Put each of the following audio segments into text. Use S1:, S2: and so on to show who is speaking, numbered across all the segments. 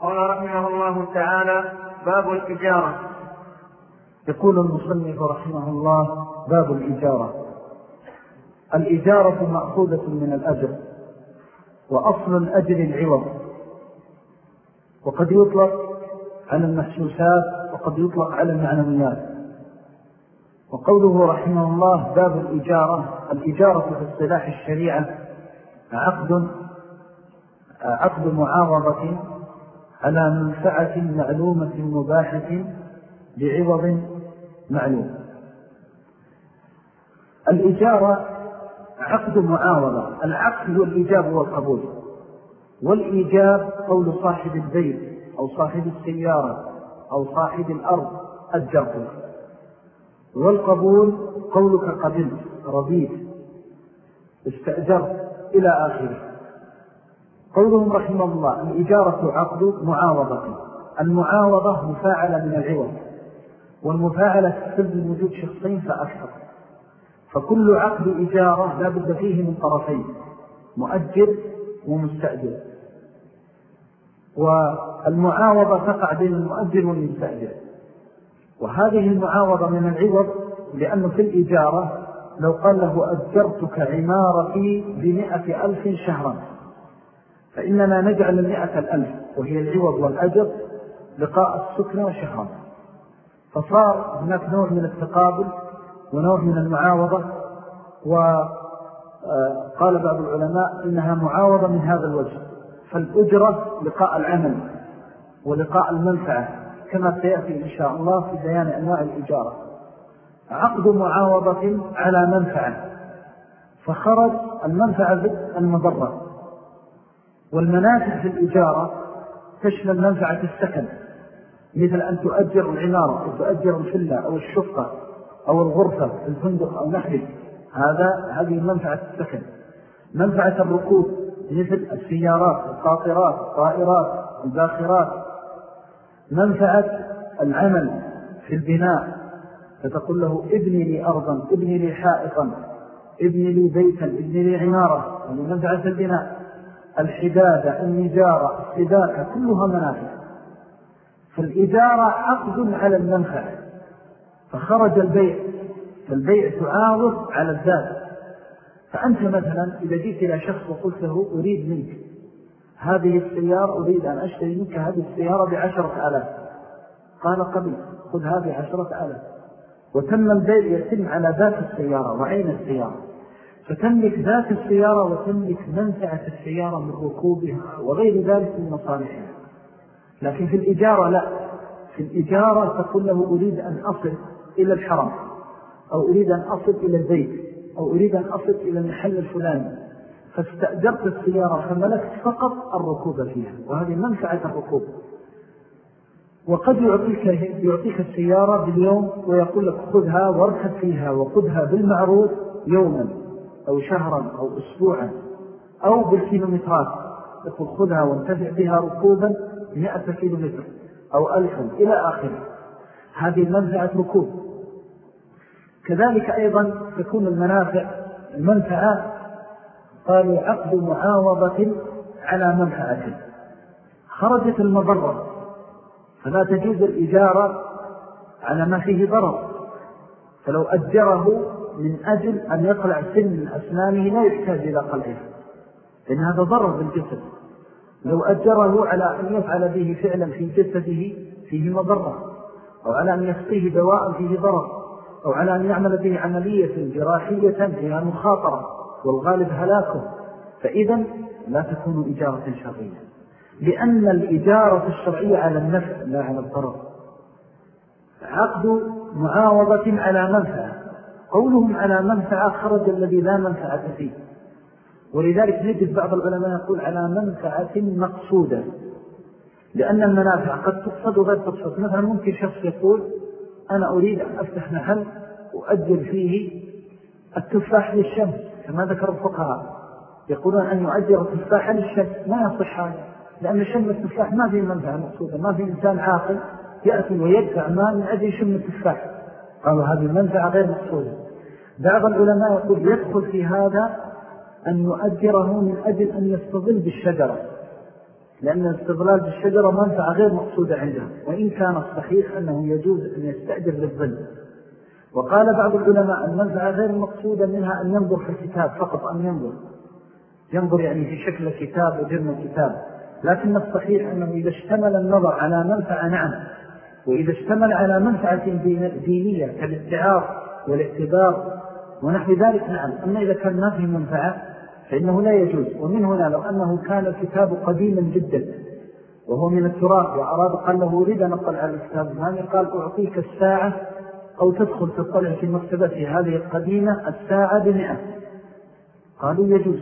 S1: قال رحمه الله تعالى باب الإجارة.
S2: يقول المصنف رحمه الله باب الإجارة. الإجارة مأخوذة من الأجر وأصل الأجر العوض. وقد يطلق على المحسوسات وقد يطلق على المعنويات. وقوله رحمه الله باب الإجارة. الإجارة في اصطلاح الشريعة عقد عقد معاوضة على منفعة معلومة مباحة بعوض معلوم. الإجارة عقد معاوضة. العقد هو الإجاب والقبول والإيجاب قول صاحب البيت أو صاحب السيارة أو صاحب الأرض أجرته والقبول قولك قبلت رضيت استأجرت إلى آخره. قولهم رحمه الله الإجارة عقد معاوضة. المعاوضة مفاعلة من العوض والمفاعلة تستلزم وجود شخصين فأكثر فكل عقد إجارة لا بد فيه من طرفين مؤجر ومستأجر. والمعاوضة تقع بين المؤجر والمستأجر. وهذه المعاوضة من العوض لأنه في الإجارة لو قال له أجرتك عمارتي بمئة ألف شهرا. فإننا نجعل المئة الألف وهي العوض والأجر لقاء السكنة شهرا فصار هناك نوع من التقابل ونوع من المعاوضة وقال بعض العلماء إنها معاوضة من هذا الوجه. فالأجرة لقاء العمل ولقاء المنفعة كما سيأتي إن شاء الله في بيان أنواع الإجارة. عقد معاوضة على منفعة فخرج المنفعة المضرة. والمنافع في الإجارة تشمل منفعة السكن مثل أن تؤجر العمارة أو تؤجر الفلة أو الشقة أو الغرفة الفندق أو نحن هذا هذه منفعة السكن. منفعة الركوب مثل السيارات القاطرات الطائرات الباخرات. منفعة العمل في البناء فتقول له ابني لي أرضا ابني لي حائطا ابني لي بيتا ابني لي عمارة هذه منفعة البناء. الحدادة النجارة السداكة كلها منافع. فالإدارة عقد على المنفعة. فخرج البيع فالبيع تعاوض على الذات. فأنت مثلا إذا جيت إلى شخص وقلت له أريد منك هذه السيارة أريد أن أشتري منك هذه السيارة بعشرة ألاف. قال قبل خذ هذه عشرة ألاف. وتم البيع يتم على ذات السيارة وعين السيارة. فتملك ذات السيارة وتملك منفعة السيارة من ركوبها وغير ذلك من مصالحها. لكن في الإجارة لا. في الإجارة تقول له أريد أن أصل إلى الحرم أو أريد أن أصل إلى البيت أو أريد أن أصل إلى المحل الفلاني. فاستأجرت السيارة فملكت فقط الركوب فيها وهذه منفعة الركوب. وقد يعطيك, يعطيك السيارة باليوم ويقول لك خذها واركب فيها وخذها بالمعروف يوما. أو شهرا أو أسبوعا أو بالكيلومترات يقول خذها وانتفع بها ركوبا مئة كيلومتر أو ألفا إلى آخره. هذه المنفعة ركوب. كذلك أيضا تكون المنافع المنفعة قالوا عقد معاوضة على منفعة. خرجت المضرة فلا تجوز الإجارة على ما فيه ضرر. فلو أجره من أجل أن يقلع سن من أسنانه لا يحتاج إلى قلعه. لأن هذا ضرر بالجسد. لو أجره على أن يفعل به فعلا في جسده فيه مضرة. أو على أن يسقيه دواء فيه ضرر. أو على أن يعمل به عملية جراحية فيها مخاطرة والغالب هلاكه. فإذا لا تكون إجارة شرعية. لأن الإجارة الشرعية على النفع لا على الضرر. عقد معاوضة على منفعة. قولهم على منفعة خرج الذي لا منفعة فيه. ولذلك نجد بعض العلماء يقول على منفعة مقصودة. لأن المنافع قد تقصد وغير تقصد. مثلا ممكن شخص يقول أنا أريد أن أفتح محل وأجل فيه التفاح للشمس كما ذكر الفقهاء. يقولون أن يؤجر التفاح للشمس. ما يصح هذا لأن شم التفاح ما فيه منفعة مقصودة ما في إنسان عاقل يأتي ويدفع مال من أجل شم التفاح. قالوا هذه المنفعة غير مقصودة. بعض العلماء يقول يدخل في هذا أن يؤجره من أجل أن يستظل بالشجرة. لأن الاستغلال بالشجرة منفعة غير مقصودة عندهم وإن كان الصحيح أنه يجوز أن يستأجر للظل. وقال بعض العلماء المنفعة غير مقصودة منها أن ينظر في الكتاب فقط أن ينظر. ينظر يعني في شكل كتاب وجرم كتاب لكن الصحيح أنه إذا اشتمل النظر على منفعة نعم. وإذا اشتمل على منفعة دينية كالاستعار والاعتبار ونحو ذلك نعم. أما إذا كان ما فيه منفعة فإنه لا يجوز. ومن هنا لو أنه كان الكتاب قديما جدا وهو من التراث وأراد قال له أريد أن أطلع على الكتاب الماني قال أعطيك الساعة أو تدخل تطلع في مكتبة هذه القديمة الساعة بمئة. قالوا يجوز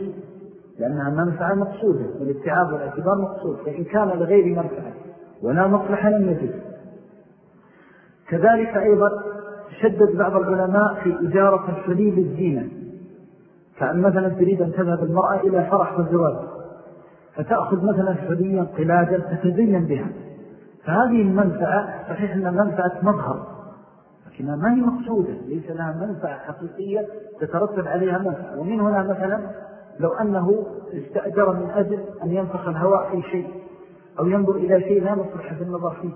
S2: لأنها منفعة مقصودة والاتعاب والاعتبار مقصود فإن كان لغير منفعة ولا مصلحة لم يجوز. كذلك أيضا شدد بعض العلماء في إجارة الحلي للزينة كأن مثلا تريد أن تذهب المرأة إلى فرح والزواج فتأخذ مثلا حليا قلادا تتزين بها. فهذه المنفعة صحيح أنها منفعة مظهر لكنها ما هي مقصودة ليس لها منفعة حقيقية تترتب عليها منفعة. ومن هنا مثلا لو أنه استأجر من أجل أن ينفخ الهواء في شيء أو ينظر إلى شيء لا مصلحة النظر فيه.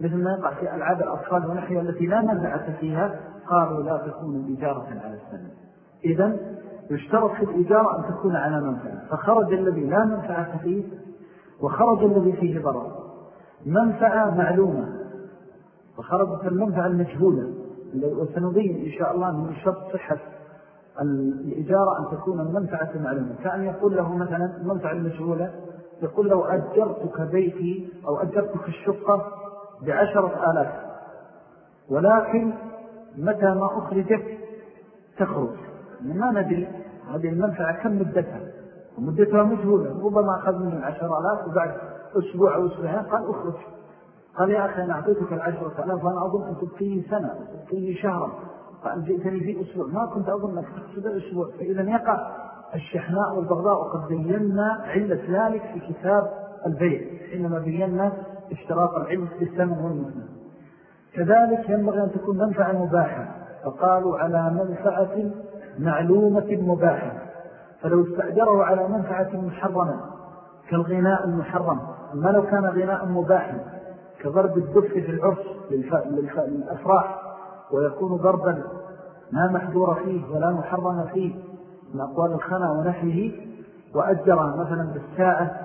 S2: مثل ما يقع في ألعاب الأطفال ونحية التي لا منفعة فيها قالوا لا تكون إجارة على السنة إذن يشترط في الإجارة أن تكون على منفعة. فخرج الذي لا منفعة فيه وخرج الذي فيه ضرر. منفعة معلومة. وخرجت المنفعة المجهولة. وسنبين إن شاء الله من شرط صحة الإجارة أن تكون المنفعة معلومة. كأن يقول له مثلا المنفعة المجهولة يقول له أجرتك بيتي أو أجرتك الشقة بعشرة آلاف. ولكن متى ما أخرجت تخرج. ما ندري هذه المنفعة كم مدتها. ومدتها مجهولة. ربما أخذ من العشر آلاف وبعد أسبوع أو أسبوعين قال أخرج. قال يا أخي أنا أعطيتك العشرة آلاف وأنا أظن أن تبقيني سنة تبقيني شهرا. فأن جئتني في أسبوع. ما كنت أظن أنك تقصد أسبوع. فإذا يقع الشحناء والبغضاء. وقد بينا علة ذلك في كتاب البيع. حينما بينا اشتراط العلم بالثمن والمثنى كذلك ينبغي أن تكون منفعة مباحة. فقالوا على منفعة معلومة مباحة. فلو استأجره على منفعة محرمة كالغناء المحرم. أما لو كان غناء مباحا كضرب الدف في العرس للأفراح ويكون ضربا ما محذور فيه ولا محرم فيه من أقوال الخنا ونحيه وأجر مثلا بالساعة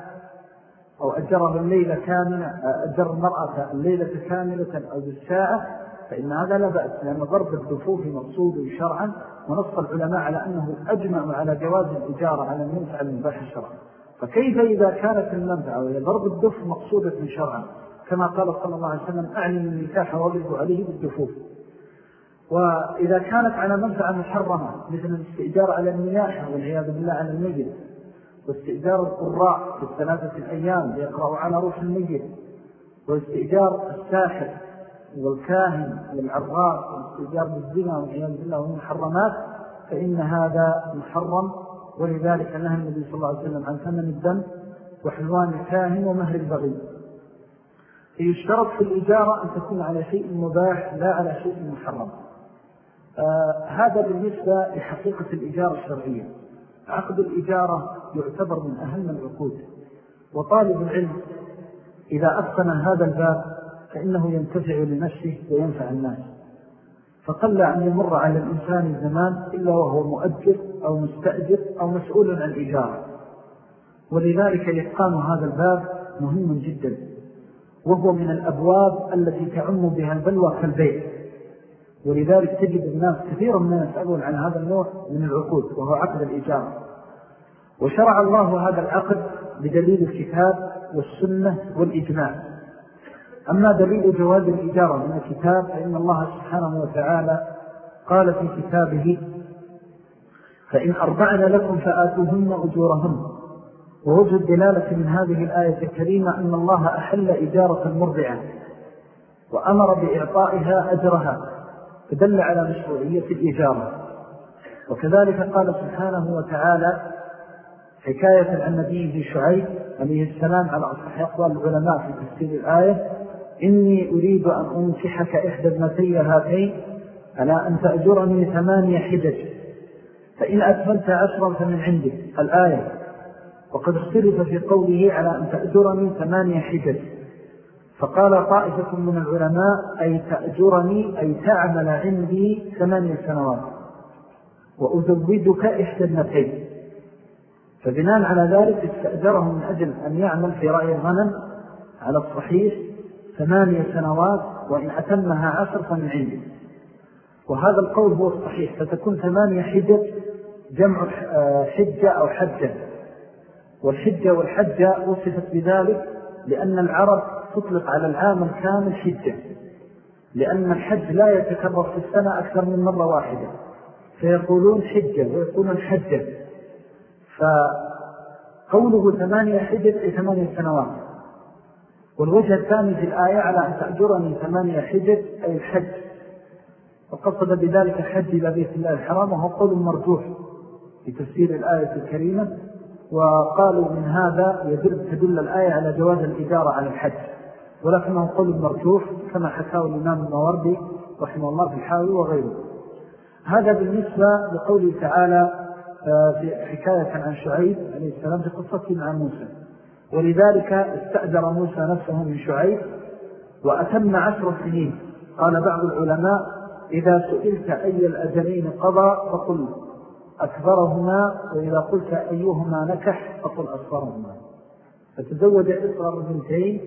S2: أو أجره الليلة كاملة أجر المرأة الليلة كاملة أو بالساعة فإن هذا لا بأس لأن ضرب الدفوف مقصود شرعا ونص العلماء على أنه أجمع على جواز الإجارة على المنفع المباح الشرع. فكيف إذا كانت المنفعة وهي ضرب الدف مقصودة شرعا؟ كما قال صلى الله عليه وسلم أعلم النكاح وضرب عليه بالدفوف. وإذا كانت على منفعة محرمة مثل الاستئجار على النياحة والعياذ بالله على الميت واستئجار القراء في الثلاثة الأيام ليقرأوا على روح الميت واستئجار الساحر والكاهن والعراف والاستئجار بالزنا والعياذ بالله والمحرمات فإن هذا محرم. ولذلك نهى النبي صلى الله عليه وسلم عن ثمن الدم وحلوان الكاهن ومهر البغي. فيشترط في الإجارة أن تكون على شيء مباح لا على شيء محرم. آه هذا بالنسبة لحقيقة الإجارة الشرعية. عقد الإجارة يعتبر من أهم العقود. وطالب العلم إذا أتقن هذا الباب فإنه ينتفع لنفسه وينفع الناس. فقل أن يمر على الإنسان الزمان إلا وهو مؤجر أو مستأجر أو مسؤول عن إجارة ولذلك إتقان هذا الباب مهم جدا. وهو من الأبواب التي تعم بها البلوى كالبيع ولذلك تجد الناس كثيرا من يسألون عن هذا النوع من العقود وهو عقد الإجارة. وشرع الله هذا العقد بدليل الكتاب والسنة والإجماع. أما دليل جواز الإجارة من الكتاب فإن الله سبحانه وتعالى قال في كتابه فإن أربعن لكم فآتوهن أجورهن. ووجه الدلالة من هذه الآية الكريمة أن الله أحل إجارة المرضعة وأمر بإعطائها أجرها فدل على مشروعية الإجارة. وكذلك قال سبحانه وتعالى حكاية عن نبيه شعيب عليه السلام على أصح أقوال العلماء في تفسير الآية إني أريد أن أنكحك إحدى ابنتي هاتين على أن تأجرني ثمانية حجج فإن أتمنت عشرا فمن عندك. الآية وقد اختلف في قوله على أن تأجرني ثمانية حجج. فقال طائفة من العلماء أي تأجرني أي تعمل عندي ثمانية سنوات. وأزودك إحدى النتين فبناء على ذلك استأجره من أجل أن يعمل في رأي الغنم على الصحيح ثمانية سنوات وإن أتمها عشر فمن عندي وهذا القول هو الصحيح. فتكون ثمانية حجة جمع حجة أو حجة. والحجة والحجة وصفت بذلك لأن العرب تطلق على العام الكامل حجة. لأن الحج لا يتكرر في السنة أكثر من مرة واحدة. فيقولون حجة ويقولون حجة. فقوله ثمانية حجة أي ثمانية سنوات. والوجه الثاني في الآية على أن تأجرني ثمانية حجة أي الحج. وقصد بذلك الحج إلى بيت الله الحرام وهو قول مرجوح في تفسير الآية الكريمة. وقالوا من هذا يدل تدل الآية على جواز الإجارة على الحج. ولكنه قول مرجوح كما حكاه الإمام المواردي رحمه الله في الحاوي وغيره. هذا بالنسبة لقوله تعالى حكاية عن شعيب عليه السلام في قصة مع موسى. ولذلك استأجر موسى نفسه من شعيب وأتم عشر سنين. قال بعض العلماء إذا سئلت أي الأجلين قضى فقل أكبرهما وإذا قلت أيهما نكح فقل أصغرهما. فتزوج إصغر بنتين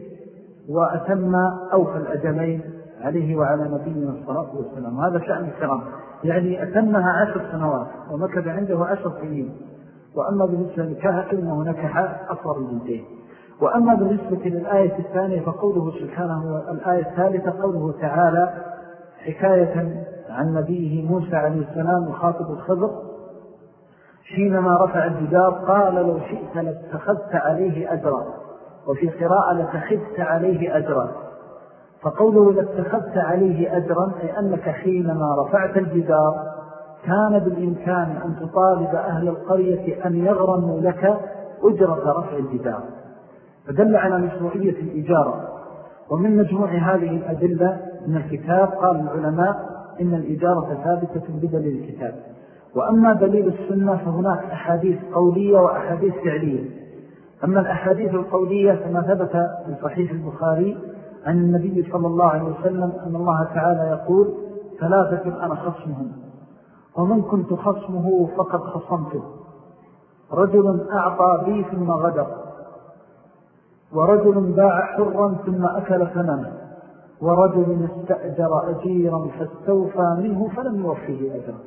S2: وأتم أوفى الأجلين. عليه وعلى نبينا الصلاة والسلام. هذا شأن الكرام. يعني أتمها عشر سنوات ومكذ عنده عشر سنين. وأما بالنسبة لكاها كلمة نكح أصغر البنتين وأما بالنسبة للآية الثانية فقوله سبحانه الآية الثالثة قوله تعالى حكاية عن نبيه موسى عليه السلام وخاطب الخضر. حينما رفع الجدار قال لو شئت لاتخذت عليه أجرا. وفي قراءة لتخذت عليه أجرا. فقوله لاتخذت عليه أجرا أي أنك حينما رفعت الجدار كان بالإمكان أن تطالب أهل القرية أن يغرموا لك أجرة رفع الجدار. فدل على مشروعية الإجارة. ومن مجموع هذه الأدلة من الكتاب قال العلماء إن الإجارة ثابتة بدل الكتاب. وأما دليل السنة فهناك أحاديث قولية وأحاديث فعلية. أما الأحاديث القولية فما ثبت في صحيح البخاري عن النبي صلى الله عليه وسلم أن الله تعالى يقول ثلاثة أنا خصمهم ومن كنت خصمه فقد خصمته. رجل أعطى بي ثم غدر ورجل باع حرا ثم أكل ثمنه ورجل استأجر أجيرا فاستوفى منه فلم يوفيه أجرا.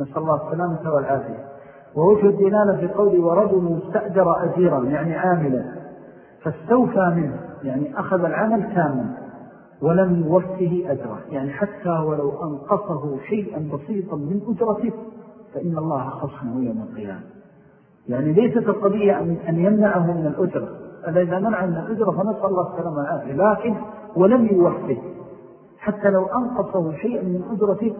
S2: نسأل الله السلامة والعافية. ووجه الدلالة في قولي ورجل استأجر أجيرا يعني عاملا فاستوفى منه. يعني أخذ العمل كامل ولم يوفه أجره يعني حتى ولو أنقصه شيئا بسيطا من أجرته فإن الله خصمه يوم القيامة. يعني ليست القضية أن يمنعه من الأجرة. إذا منع من الأجرة فنسأل الله السلام والعافية. لكن ولم يوفه حتى لو أنقصه شيئا من أجرته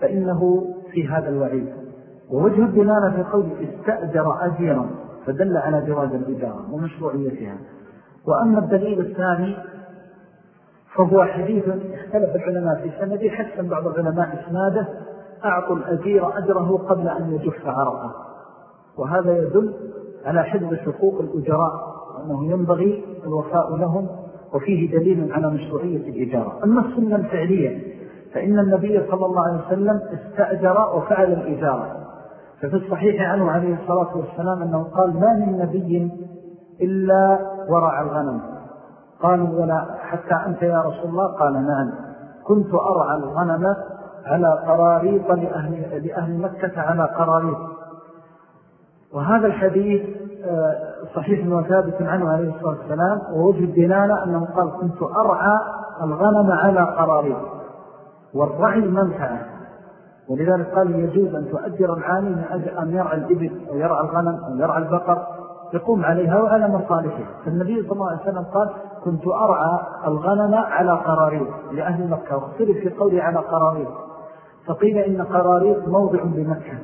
S2: فإنه في هذا الوعيد. ووجه الدلالة في قول استأجر أجيرا فدل على جواز الإجارة ومشروعيتها. وأما الدليل الثاني فهو حديث اختلف العلماء في سنده حسن بعض العلماء إسناده أعطوا الأجير أجره قبل أن يجف عرقه وهذا يدل على حفظ حقوق الأجراء وأنه ينبغي الوفاء لهم وفيه دليل على مشروعية الإجارة. أما السنة الفعلية فإن النبي صلى الله عليه وسلم استأجر وفعل الإجارة. ففي الصحيح عنه عليه الصلاة والسلام أنه قال ما من نبي إلا ورع الغنم. قالوا ولا حتى أنت يا رسول الله؟ قال نعم. كنت أرعى الغنم على قراريط لأهل, لأهل مكة على قراريط. وهذا الحديث آه، صحيح وثابت عنه عليه الصلاة والسلام ووجه الدلالة أنه قال كنت أرعى الغنم على قراريط. والرعي المنفعة ولذلك قال يجوز أن تؤجر أجل أن يرعى الإبل أو يرعى الغنم أو يرعى البقر. يقوم عليها وعلى مصالحه. فالنبي صلى الله عليه وسلم قال كنت أرعى الغنم على قراريط لأهل مكة. واختلف في قولي على قراريط فقيل إن قراريط موضع بمكة.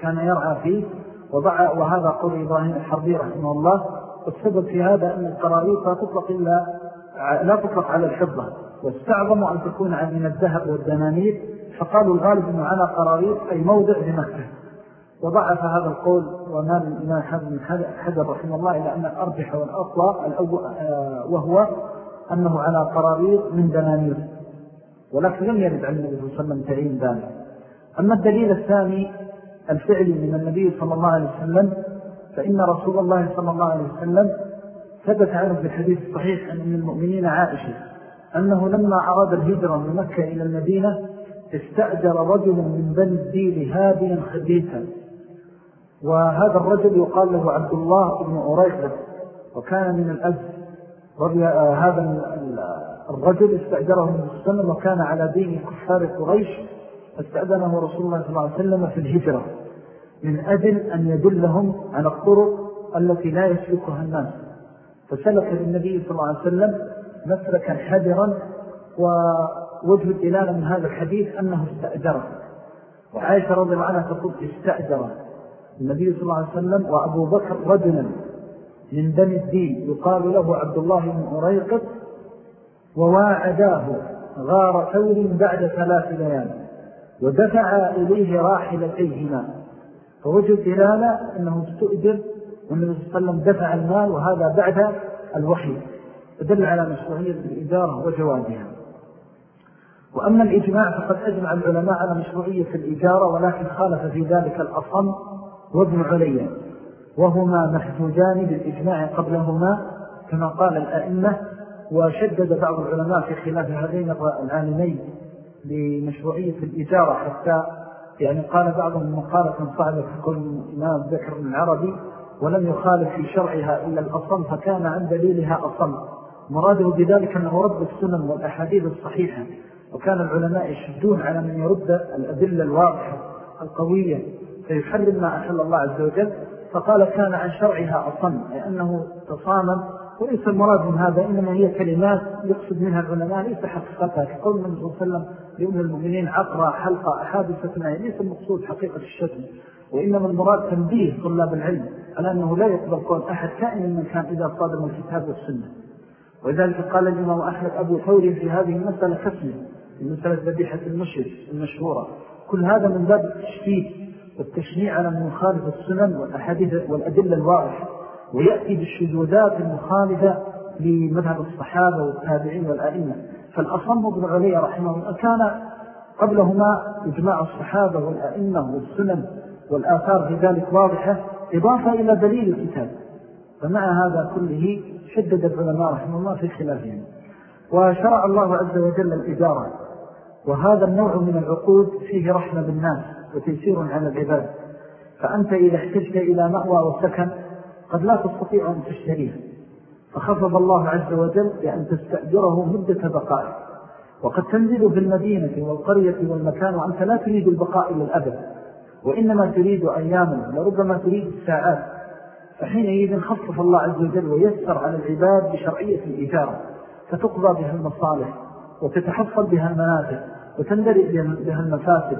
S2: كان يرعى فيه. وضع وهذا قول إبراهيم الحربي رحمه الله. والسبب في هذا أن القراريط لا تطلق إلا لا تطلق على الحفظة. واستعظم أن تكون من الذهب والدنانير. فقالوا الغالب أنه على قراريط أي موضع بمكة. وضعف هذا القول ومال الإمام حزم حجر رحمه الله إلى أن الأرجح والأطلى آه، وهو أنه على قرارير من دنانير ولكن لم يرد عن النبي صلى الله عليه وسلم تعيين ذلك. أما الدليل الثاني الفعلي من النبي صلى الله عليه وسلم فإن رسول الله صلى الله عليه وسلم ثبت عنه في الحديث الصحيح أن من المؤمنين عائشة أنه لما أراد الهجرة من مكة إلى المدينة استأجر رجل من بني الدين هاديا خبيثا. وهذا الرجل يقال له عبد الله بن أريقب وكان من الأز آه، هذا الرجل استأجره من السنة وكان على دين كفار قريش فاستأذنه رسول الله صلى الله عليه وسلم في الهجرة. من أجل أن يدلهم على الطرق التي لا يسلكها الناس. فسلك بالنبي صلى الله عليه وسلم مسلكا حذرا ووجه الدلالة من هذا الحديث أنه استأجره. وعائشة رضي الله عنها تقول استأجره. النبي صلى الله عليه وسلم وأبو بكر رجلا من بني الدين. يقال له عبد الله بن أريقب وواعداه غار ثور بعد ثلاث ليال ودفع إليه راحلتيهما فوجد دلالة أنه استؤجر والنبي صلى الله عليه وسلم دفع المال وهذا بعد الوحي. فدل على مشروعية الإجارة وجوازها. وأما الإجماع فقد أجمع العلماء على مشروعية الإجارة ولكن خالف في ذلك الأصم وابن عليا وهما محجوجان بالإجماع قبلهما كما قال الأئمة وشدد بعض العلماء في خلاف هذين العالمين لمشروعية الإجارة حتى يعني قال بعضهم مقالة صعبة تقول الإمام ذكر العربي ولم يخالف في شرعها إلا الأصم فكان عن دليلها أصم. مراده بذلك أنه رد السنن والأحاديث الصحيحة وكان العلماء يشدون على من يرد الأدلة الواضحة القوية فيحرم ما أحل الله عز وجل فقال كان عن شرعها أصم أي أنه تصامم. وليس المراد من هذا إنما هي كلمات يقصد منها العلماء ليس حقيقتها كقول من صلى الله عليه وسلم لأن المؤمنين عقرى حلقة حادثة معي ليس المقصود حقيقة الشتم. وإنما المراد تنبيه طلاب العلم على أنه لا يقبل قول أحد كائن من كان إذا صادم الكتاب والسنة. ولذلك قال الإمام أحمد أبو ثور في هذه المسألة كسمة في مسألة ذبيحة المشرك المشهورة. كل هذا من باب التشديد. والتشنيع على من يخالف السنن والأحاديث والأدلة الواضحة ويأتي بالشذوذات المخالفة لمذهب الصحابة والتابعين والأئمة. فالأصم ابن علي رحمه الله كان قبلهما إجماع الصحابة والأئمة والسنن والآثار في ذلك واضحة إضافة إلى دليل الكتاب. فمع هذا كله شدد العلماء رحمه الله في خلافهم. وشرع الله عز وجل الإدارة وهذا النوع من العقود فيه رحمة بالناس. وتيسير على العباد. فأنت إذا احتجت إلى مأوى وسكن قد لا تستطيع أن تشتريه. فخفض الله عز وجل بأن تستأجره مدة بقائه. وقد تنزل في المدينة والقرية والمكان وأنت لا تريد البقاء إلى الأبد. وإنما تريد أياما ولربما تريد الساعات فحينئذ خفف الله عز وجل ويسر على العباد بشرعية الإجارة. فتقضى بها المصالح وتتحصل بها المنافع وتندرئ بها المفاسد.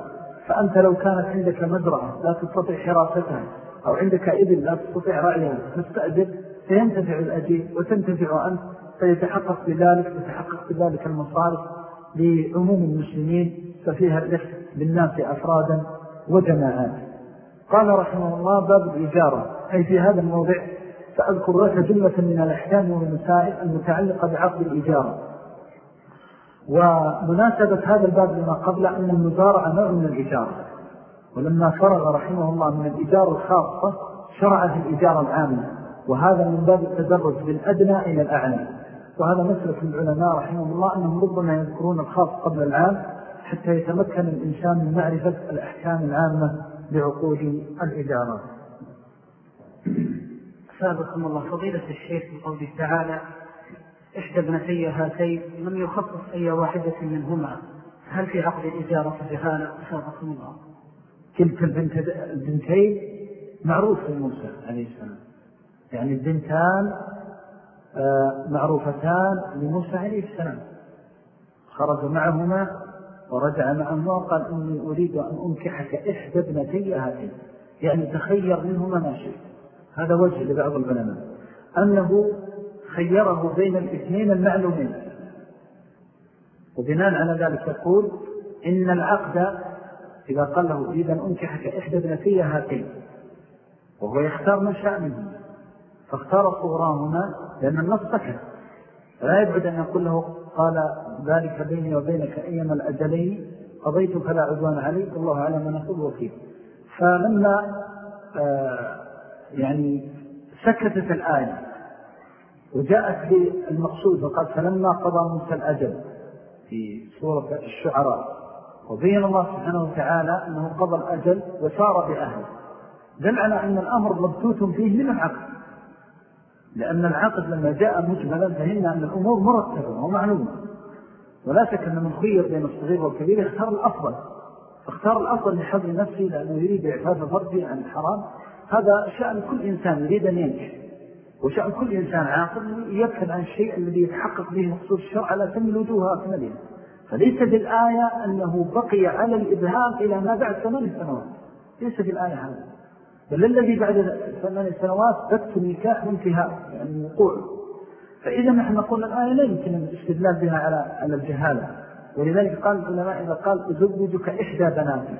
S2: فأنت لو كانت عندك مزرعة لا تستطيع حراستها أو عندك إذن لا تستطيع رأيها تستأجر فينتفع الأجير وتنتفع أنت فيتحقق بذلك يتحقق بذلك المصالح لعموم المسلمين ففيها الرفق بالناس أفرادا وجماعات. قال رحمه الله باب الإجارة. أي في هذا الموضع سأذكر لك جملة من الأحكام والمسائل المتعلقة بعقد الإجارة. ومناسبة هذا الباب لما قبل أن المزارع نوع من الإجارة ولما فرغ رحمه الله من الإجارة الخاصة شرع في الإجارة العامة وهذا من باب التدرج بالأدنى إلى الأعلى. وهذا مسلك العلماء رحمه الله أنهم ربما يذكرون الخاص قبل العام حتى يتمكن الإنسان من معرفة الأحكام العامة بعقود الإجارة
S3: سابقكم الله فضيلة الشيخ بقوله تعالى إحدى ابنتي هاتين لم يخصص أي واحدة منهما. هل في عقد الإجارة جهالة سابقكم الله.
S2: تلك البنتين معروف في موسى عليه السلام. يعني البنتان آه، معروفتان لموسى عليه السلام. خرج معهما ورجع معهما وقال إني أريد أن أنكحك إحدى ابنتي هاتين. يعني تخير منهما ما شئت. هذا وجه لبعض العلماء. أنه خيره بين الاثنين المعلومين. وبناء على ذلك يقول إن العقد إذا قال له أن أنكحك إحدى ابنتي هاتين وهو يختار من شاء منه فاختار الصغرى هنا لأن النص سكت. لا يبعد أن يقول له قال ذلك بيني وبينك أيما الأجلين قضيت فلا عدوان علي الله على ما نقول وكيف فلما آه يعني سكتت الآية وجاءت بالمقصود وقال فلما قضى موسى الأجل في سورة الشعراء وبين الله سبحانه وتعالى أنه قضى الأجل وسار بأهله. دل على أن الأمر مبتوت فيه من العقل لأن العقد لما جاء مجملا فهمنا أن الأمور مرتبة ومعلومة. ولا شك أن من خير بين الصغير والكبير اختار الأفضل. اختار الأفضل لحظ نفسه لأنه يريد إعفاف فرده عن الحرام. هذا شأن كل إنسان يريد أن ينجح. وشأن كل إنسان عاقل يبحث عن الشيء الذي يتحقق به مقصود الشرع على تم الوجوه أكملها فليس بالآية أنه بقي على الإبهام إلى ما بعد ثمان سنوات. ليس بالآية هذا بل الذي بعد ثمان سنوات بث النكاح وانتهاء يعني وقوع. فإذا نحن نقول الآية لا يمكن الاستدلال بها على على الجهالة. ولذلك قال العلماء إذا قال أزوجك إحدى بناتي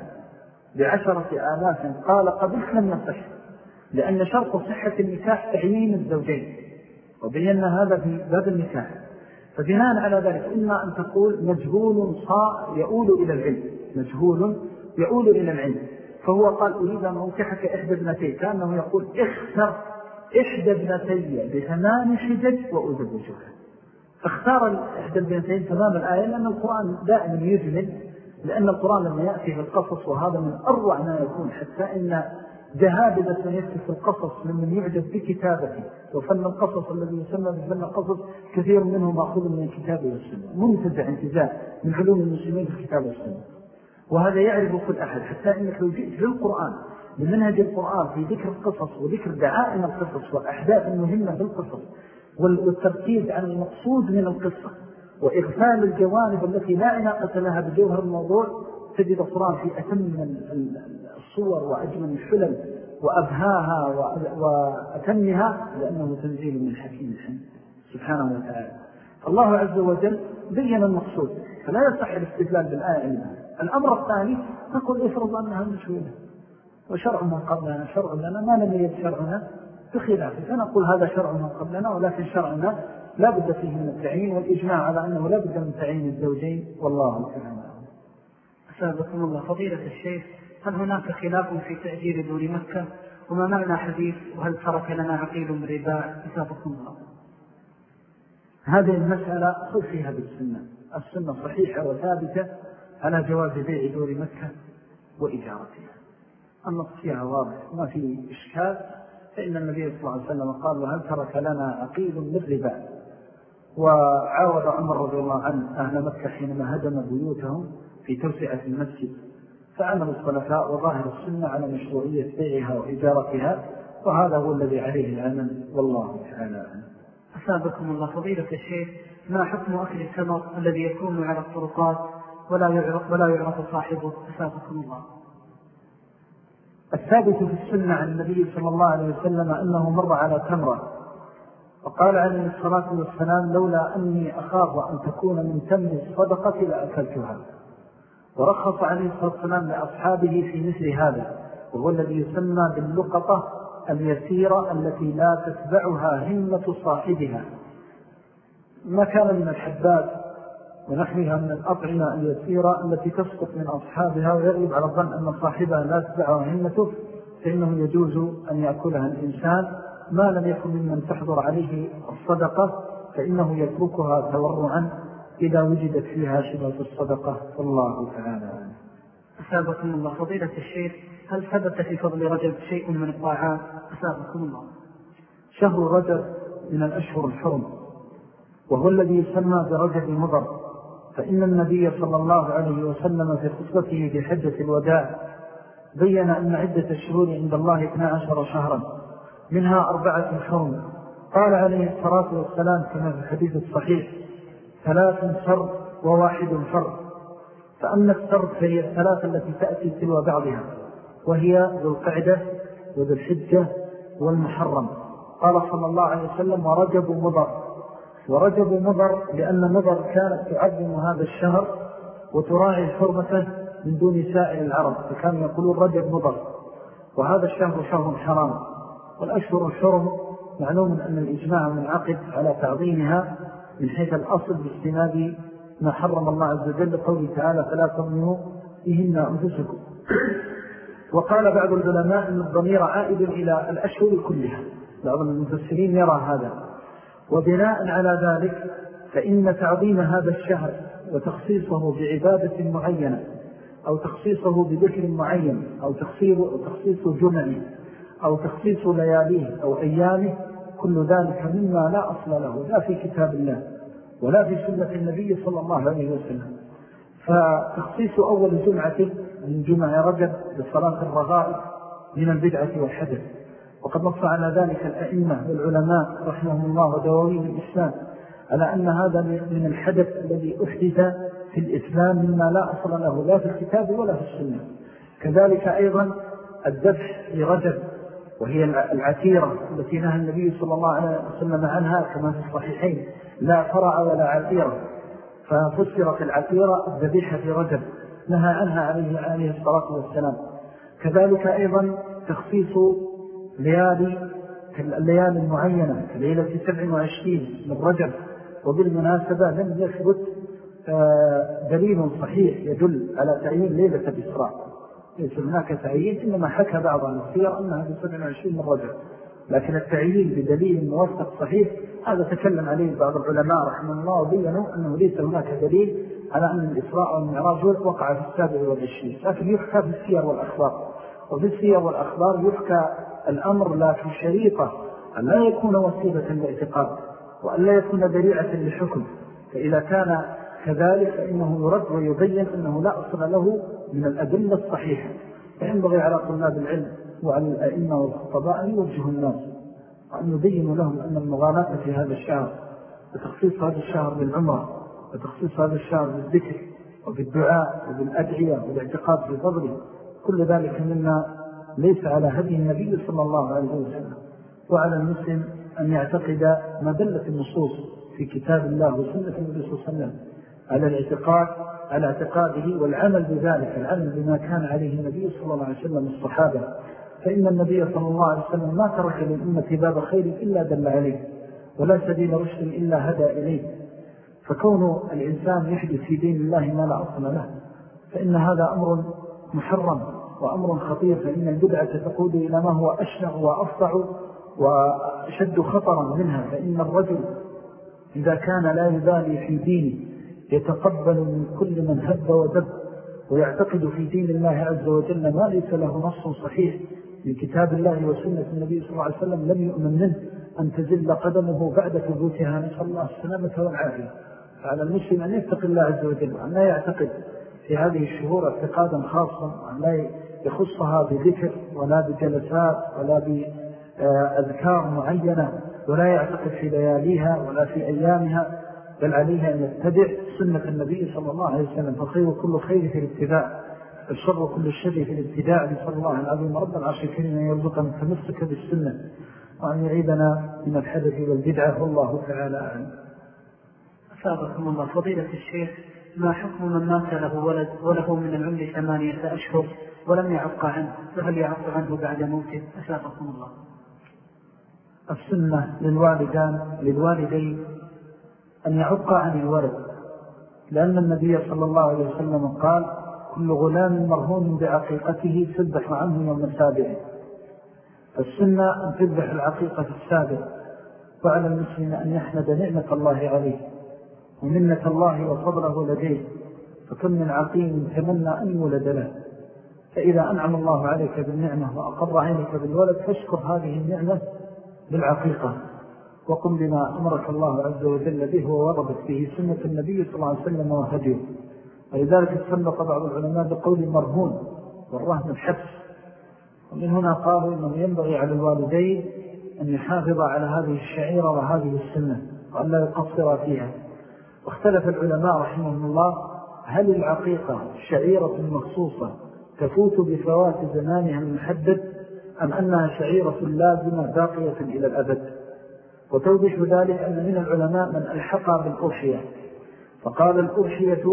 S2: بعشرة آلاف قال قبلت لم يصح لأن شرط صحة النكاح تعيين الزوجين وبينا هذا في باب النكاح فبناء على ذلك إما أن تقول مجهول صاء يؤول إلى العلم مجهول يؤول إلى العلم. فهو قال أريد أن أنكحك إحدى ابنتي كأنه يقول اختر إحدى ابنتي بثمان حجج وأزوجك اختار إحدى ابنتين تمام الآية لأن القرآن دائما يجمل لأن القرآن لما يأتي في القصص وهذا من أروع ما يكون حتى إن جهابذة من يكتب في القصص ممن يعجب بكتابته. وفن القصص الذي يسمى بفن القصص كثير منه مأخوذ من الكتاب والسنة. منتزع انتزاع من علوم المسلمين في الكتاب والسنة. وهذا يعرف كل أحد. حتى أنك لو جئت للقرآن بمنهج القرآن في ذكر القصص وذكر دعائم القصص والأحداث المهمة في القصص والتركيز على المقصود من القصة وإغفال الجوانب التي لا علاقة لها بجوهر الموضوع تجد القرآن في أتم من الصور وأجمل الحلل وأبهاها وأتمها لأنه تنزيل من حكيم الحمد. سبحانه وتعالى. الله عز وجل بين المقصود. فلا يصح الاستدلال بالآية. إلا الأمر الثاني نقول افرض أنها مشهولة وشرع من قبلنا شرع لنا ما لم يد شرعنا بخلافه فنقول هذا شرع من قبلنا ولكن شرعنا لا بد فيه من التعيين والإجماع على أنه لا بد من تعيين الزوجين. والله تعالى
S3: أسابقكم الله. فضيلة الشيخ هل هناك خلاف في تأجير دور مكة؟ وما معنى حديث وهل ترك لنا عقيل بالرباء أسابقكم الله.
S2: هذه المسألة خذ فيها بالسنة. السنة صحيحة وثابتة على جواز بيع دور مكة وإجارتها النص فيها واضح ما في إشكال. فإن النبي صلى الله عليه وسلم قال وهل ترك لنا عقيل للربا وعاود عمر رضي الله عنه أهل مكة حينما هدم بيوتهم في توسعة المسجد. فعمل الخلفاء وظاهر السنة على مشروعية بيعها وإجارتها وهذا هو الذي عليه العمل والله تعالى
S3: أسابكم الله. فضيلة الشيخ ما حكم أكل الثمر الذي يكون على الطرقات ولا يعرف, ولا يعرف صاحبه؟ أسابكم الله.
S2: الثابت في السنة عن النبي صلى الله عليه وسلم أنه مر على تمرة وقال عليه الصلاة والسلام لولا أني أخاف أن تكون من تمر الصدقة لأكلتها. ورخص عليه الصلاة والسلام لأصحابه في مثل هذا وهو الذي يسمى باللقطة اليسيرة التي لا تتبعها همة صاحبها. ما كان من الحبات ونحوها من الأطعمة اليسيرة التي تسقط من أصحابها ويغلب على الظن أن صاحبها لا تتبعها همته فإنه يجوز أن يأكلها الإنسان. ما لم يكن ممن تحضر عليه الصدقة فإنه يتركها تورعا إذا وجدت فيها شبهة الصدقة والله تعالى
S3: أسابكم الله. فضيلة الشيخ هل ثبت في فضل رجب شيء من الطاعات؟ أسابكم الله.
S2: شهر رجب من الأشهر الحرم وهو الذي يسمى برجب مضر فإن النبي صلى الله عليه وسلم في خطبته في حجة الوداع بين أن عدة الشهور عند الله 12 شهرا منها أربعة حرم. قال عليه الصلاة والسلام كما في الحديث الصحيح ثلاث سر وواحد فر فأما السر فهي الثلاث التي تأتي تلو بعضها وهي ذو القعدة وذو الحجة والمحرم. قال صلى الله عليه وسلم ورجب مضر. ورجب مضر لأن مضر كانت تعظم هذا الشهر وتراعي حرمته من دون سائر العرب فكانوا يقولون رجب مضر. وهذا الشهر شهر حرام. والأشهر الحرم معلوم أن الإجماع منعقد على تعظيمها من حيث الأصل باستناد ما حرم الله عز وجل قوله تعالى فلا تظلموا فيهن أنفسكم. وقال بعض العلماء أن الضمير عائد إلى الأشهر كلها. بعض المفسرين يرى هذا. وبناء على ذلك فإن تعظيم هذا الشهر وتخصيصه بعبادة معينة أو تخصيصه بذكر معين أو تخصيص جمعه أو تخصيص لياليه أو أيامه كل ذلك مما لا أصل له لا في كتاب الله ولا في سنة النبي صلى الله عليه وسلم. فتخصيص أول جمعة من جمع رجب بصلاة الرغائب من البدعة والحدث. وقد نص على ذلك الأئمة والعلماء رحمهم الله ودواوين الإسلام على أن هذا من الحدث الذي أحدث في الإسلام مما لا أصل له لا في الكتاب ولا في السنة. كذلك أيضا الذبح في رجب وهي العتيرة التي نهى النبي صلى الله عليه وسلم عنها كما في الصحيحين لا فرع ولا عتيرة. ففسرت العتيرة الذبيحة في رجب نهى عنها عليه, عليه الصلاة والسلام. كذلك أيضا تخصيص ليالي الليالي المعينة كليلة 27 من رجب. وبالمناسبة لم يثبت آه، دليل صحيح يدل على تعيين ليلة الإسراء. ليس هناك تعيين إنما حكى بعض السير أنها في 27 من رجب لكن التعيين بدليل موثق صحيح. هذا تكلم عليه بعض العلماء رحمه الله وبينوا أنه ليس هناك دليل على أن الإسراء والمعراج وقع في السابع والعشرين. لكن يحكى في السير والأخبار. وفي السير والأخبار يحكى الأمر لا في شريطة. أن لا يكون وسيلة لاعتقاد وأن لا يكون ذريعة للحكم. فإذا كان كذلك فإنه يرد ويبين أنه لا أصل له من الأدلة الصحيحة. فينبغي على طلاب العلم وعلى الأئمة والخطباء أن يوجهوا الناس وأن يبينوا لهم أن المغالاة في هذا الشهر وتخصيص هذا الشهر بالعمرة وتخصيص هذا الشهر بالذكر وبالدعاء وبالأدعية والاعتقاد في فضله كل ذلك مما ليس على هدي النبي صلى الله عليه وسلم. وعلى المسلم أن يعتقد ما دلت النصوص في كتاب الله وسنة النبي صلى الله عليه وسلم على الاعتقاد على اعتقاده والعمل بذلك العمل بما كان عليه النبي صلى الله عليه وسلم الصحابة. فإن النبي صلى الله عليه وسلم ما ترك للأمة باب خير إلا دل عليه ولا سبيل رشد إلا هدى إليه. فكون الإنسان يحدث في دين الله ما لا أصل له فإن هذا أمر محرم وأمر خطير فإن البدعة تقود إلى ما هو أشنع وأفضع وأشد خطرا منها. فإن الرجل إذا كان لا يبالي في دينه يتقبل من كل من هب ودب ويعتقد في دين الله عز وجل ما ليس له نص صحيح من كتاب الله وسنة النبي صلى الله عليه وسلم لم يؤمن منه أن تزل قدمه بعد ثبوتها نسأل الله السلامة والعافية. فعلى المسلم أن يتق الله عز وجل وأن لا يعتقد في هذه الشهور اعتقادا خاصا وأن لا يخصها بذكر ولا بجلسات ولا بأذكار معينة ولا يعتقد في لياليها ولا في أيامها. بل عليها أن يتبع سنة النبي صلى الله عليه وسلم فخير كل خير في الاتباع الشر كل الشر في الابتداء نسأل الله العظيم رب العرش الكريم أن يرزقنا التمسك بالسنة وأن يعيدنا من الحدث والبدعة والله تعالى أعلم.
S3: أسابقكم الله. فضيلة الشيخ ما حكم من مات له ولد وله من العمر ثمانية أشهر ولم يعق عنه؟ فهل يعق عنه بعد موته؟ أسابقكم الله.
S2: السنة للوالدان للوالدين أن يعق عن الولد لأن النبي صلى الله عليه وسلم قال كل غلام مرهون بعقيقته سبح عنه يوم السابع. السنة أن تذبح العقيقة في السابع وعلى المسلم أن يحمد نعمة الله عليه ومنة الله وفضله لديه فكم من عقيم تمنى أن يولد له. فإذا أنعم الله عليك بالنعمة وأقر عينك بالولد فاشكر هذه النعمة بالعقيقة وقم بما أمرك الله عز وجل به ووردت به سنة النبي صلى الله عليه وسلم وهديه. ولذلك استنبط بعض العلماء بقول مرهون والرهن الحبس. ومن هنا قالوا إنه ينبغي على الوالدين أن يحافظ على هذه الشعيرة وهذه السنة وأن لا يقصر فيها. واختلف العلماء رحمهم الله هل العقيقة شعيرة مخصوصة تفوت بفوات زمانها المحدد أم أنها شعيرة لازمة باقية إلى الأبد؟ وتوضح ذلك أن من العلماء من ألحق بالأرشية فقال الأرشية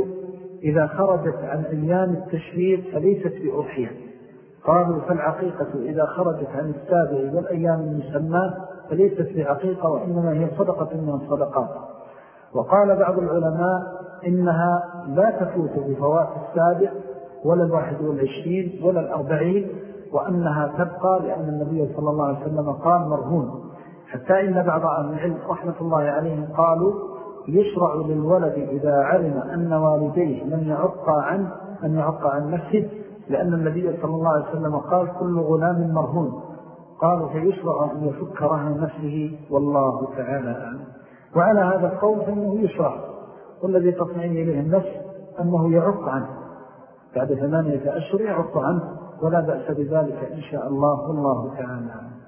S2: إذا خرجت عن أيام التشريق فليست بأضحية. قالوا فالعقيقة إذا خرجت عن السابع والأيام المسمى فليست بعقيقة وإنما هي صدقة من الصدقات وقال بعض العلماء إنها لا تفوت بفوات السابع ولا الواحد والعشرين ولا الأربعين وأنها تبقى لأن النبي صلى الله عليه وسلم قال مرهون. حتى إن بعض أهل العلم رحمة الله عليهم قالوا يشرع للولد إذا علم أن والديه لم يعق عنه أن يعق عن نفسه لأن النبي صلى الله عليه وسلم قال كل غلام مرهون. قالوا فيشرع أن يفك رهن نفسه والله تعالى وعلى هذا القول فإنه يشرع. والذي تطمئن إليه النفس أنه يعق عنه. بعد ثمانية أشهر يعق عنه ولا بأس بذلك إن شاء الله والله تعالى